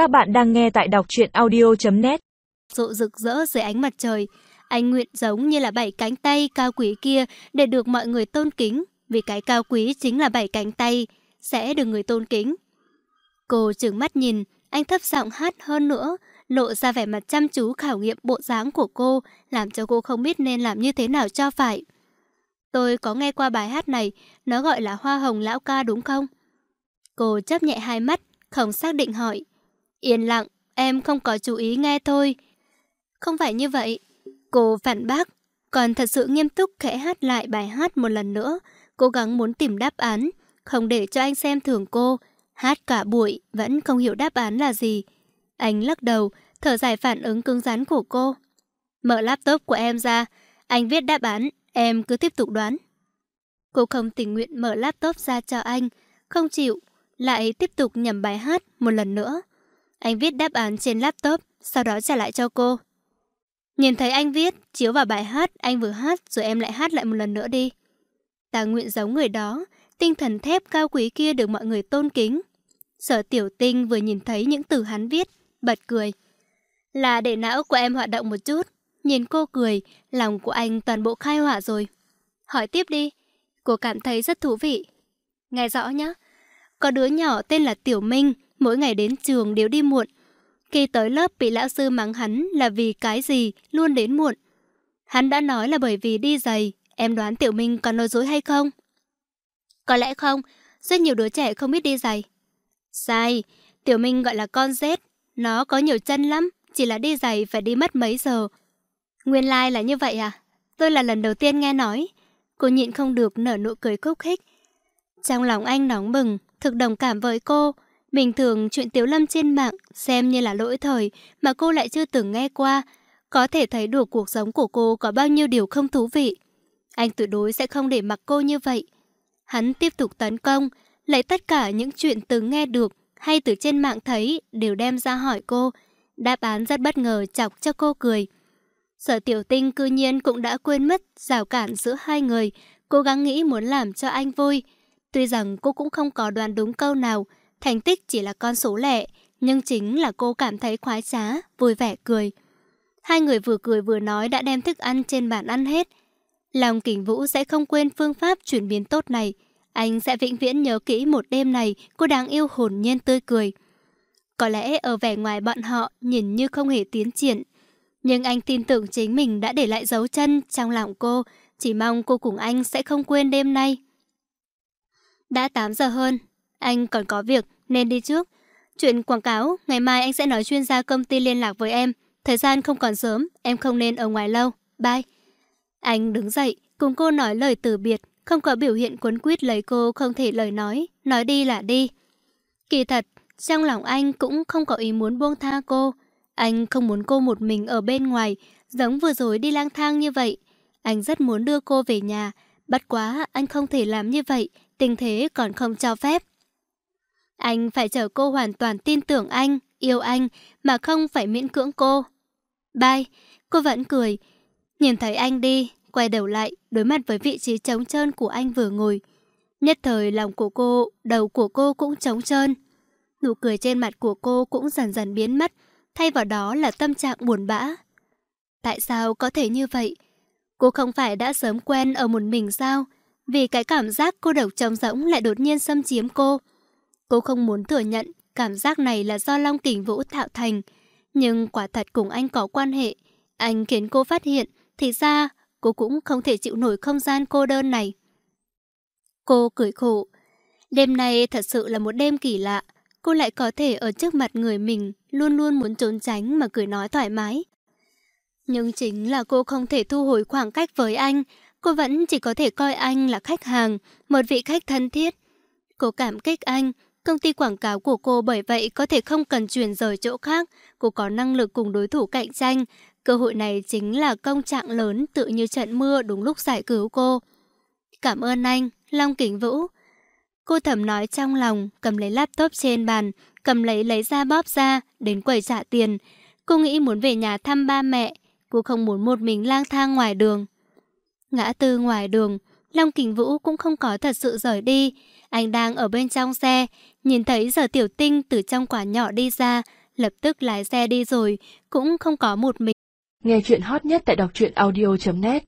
Các bạn đang nghe tại đọc truyện audio.net Rộ rực rỡ dưới ánh mặt trời. Anh nguyện giống như là bảy cánh tay cao quý kia để được mọi người tôn kính. Vì cái cao quý chính là bảy cánh tay, sẽ được người tôn kính. Cô trừng mắt nhìn, anh thấp giọng hát hơn nữa, lộ ra vẻ mặt chăm chú khảo nghiệm bộ dáng của cô, làm cho cô không biết nên làm như thế nào cho phải. Tôi có nghe qua bài hát này, nó gọi là Hoa Hồng Lão Ca đúng không? Cô chấp nhẹ hai mắt, không xác định hỏi. Yên lặng, em không có chú ý nghe thôi. Không phải như vậy. Cô phản bác, còn thật sự nghiêm túc khẽ hát lại bài hát một lần nữa, cố gắng muốn tìm đáp án, không để cho anh xem thường cô. Hát cả buổi, vẫn không hiểu đáp án là gì. Anh lắc đầu, thở dài phản ứng cứng rắn của cô. Mở laptop của em ra, anh viết đáp án, em cứ tiếp tục đoán. Cô không tình nguyện mở laptop ra cho anh, không chịu, lại tiếp tục nhầm bài hát một lần nữa. Anh viết đáp án trên laptop, sau đó trả lại cho cô. Nhìn thấy anh viết, chiếu vào bài hát, anh vừa hát rồi em lại hát lại một lần nữa đi. Ta nguyện giống người đó, tinh thần thép cao quý kia được mọi người tôn kính. Sở tiểu tinh vừa nhìn thấy những từ hắn viết, bật cười. Là để não của em hoạt động một chút. Nhìn cô cười, lòng của anh toàn bộ khai hỏa rồi. Hỏi tiếp đi, cô cảm thấy rất thú vị. Nghe rõ nhá Có đứa nhỏ tên là Tiểu Minh, mỗi ngày đến trường đều đi muộn. Khi tới lớp bị lão sư mắng hắn là vì cái gì luôn đến muộn. Hắn đã nói là bởi vì đi giày, em đoán Tiểu Minh còn nói dối hay không? Có lẽ không, rất nhiều đứa trẻ không biết đi giày. Sai, Tiểu Minh gọi là con rết, nó có nhiều chân lắm, chỉ là đi giày phải đi mất mấy giờ. Nguyên lai like là như vậy à? Tôi là lần đầu tiên nghe nói. Cô nhịn không được nở nụ cười khúc khích. Trong lòng anh nóng bừng, thực đồng cảm với cô. Bình thường chuyện Tiếu Lâm trên mạng xem như là lỗi thời mà cô lại chưa từng nghe qua. Có thể thấy được cuộc sống của cô có bao nhiêu điều không thú vị. Anh tuyệt đối sẽ không để mặc cô như vậy. Hắn tiếp tục tấn công, lấy tất cả những chuyện từng nghe được hay từ trên mạng thấy đều đem ra hỏi cô. Đáp án rất bất ngờ chọc cho cô cười. Sở tiểu tinh cư nhiên cũng đã quên mất rào cản giữa hai người, cố gắng nghĩ muốn làm cho anh vui. Tuy rằng cô cũng không có đoán đúng câu nào, thành tích chỉ là con số lẻ, nhưng chính là cô cảm thấy khoái trá, vui vẻ cười. Hai người vừa cười vừa nói đã đem thức ăn trên bàn ăn hết. Lòng kỉnh vũ sẽ không quên phương pháp chuyển biến tốt này. Anh sẽ vĩnh viễn nhớ kỹ một đêm này cô đáng yêu hồn nhiên tươi cười. Có lẽ ở vẻ ngoài bọn họ nhìn như không hề tiến triển. Nhưng anh tin tưởng chính mình đã để lại dấu chân trong lòng cô. Chỉ mong cô cùng anh sẽ không quên đêm nay. Đã 8 giờ hơn, anh còn có việc nên đi trước. Chuyện quảng cáo, ngày mai anh sẽ nói chuyên gia công ty liên lạc với em. Thời gian không còn sớm, em không nên ở ngoài lâu. Bye. Anh đứng dậy, cùng cô nói lời từ biệt, không có biểu hiện cuốn quýt lấy cô không thể lời nói, nói đi là đi. Kỳ thật, trong lòng anh cũng không có ý muốn buông tha cô. Anh không muốn cô một mình ở bên ngoài, giống vừa rồi đi lang thang như vậy. Anh rất muốn đưa cô về nhà, bất quá anh không thể làm như vậy, tình thế còn không cho phép. Anh phải chờ cô hoàn toàn tin tưởng anh, yêu anh, mà không phải miễn cưỡng cô. Bye, cô vẫn cười. Nhìn thấy anh đi, quay đầu lại, đối mặt với vị trí trống trơn của anh vừa ngồi. Nhất thời lòng của cô, đầu của cô cũng trống trơn. Nụ cười trên mặt của cô cũng dần dần biến mất, thay vào đó là tâm trạng buồn bã. Tại sao có thể như vậy? Cô không phải đã sớm quen ở một mình sao? Vì cái cảm giác cô độc trống rỗng lại đột nhiên xâm chiếm cô. Cô không muốn thừa nhận cảm giác này là do Long Kình Vũ tạo thành. Nhưng quả thật cùng anh có quan hệ. Anh khiến cô phát hiện, thì ra cô cũng không thể chịu nổi không gian cô đơn này. Cô cười khổ. Đêm nay thật sự là một đêm kỳ lạ. Cô lại có thể ở trước mặt người mình luôn luôn muốn trốn tránh mà cười nói thoải mái. Nhưng chính là cô không thể thu hồi khoảng cách với anh. Cô vẫn chỉ có thể coi anh là khách hàng, một vị khách thân thiết. Cô cảm kích anh, công ty quảng cáo của cô bởi vậy có thể không cần chuyển rời chỗ khác. Cô có năng lực cùng đối thủ cạnh tranh. Cơ hội này chính là công trạng lớn tự như trận mưa đúng lúc giải cứu cô. Cảm ơn anh, Long Kính Vũ. Cô thầm nói trong lòng, cầm lấy laptop trên bàn, cầm lấy lấy ra bóp ra, đến quầy trả tiền. Cô nghĩ muốn về nhà thăm ba mẹ, cô không muốn một mình lang thang ngoài đường. Ngã tư ngoài đường, Long Kình Vũ cũng không có thật sự rời đi. Anh đang ở bên trong xe, nhìn thấy giờ tiểu tinh từ trong quả nhỏ đi ra, lập tức lái xe đi rồi, cũng không có một mình. Nghe chuyện hot nhất tại đọc truyện audio.net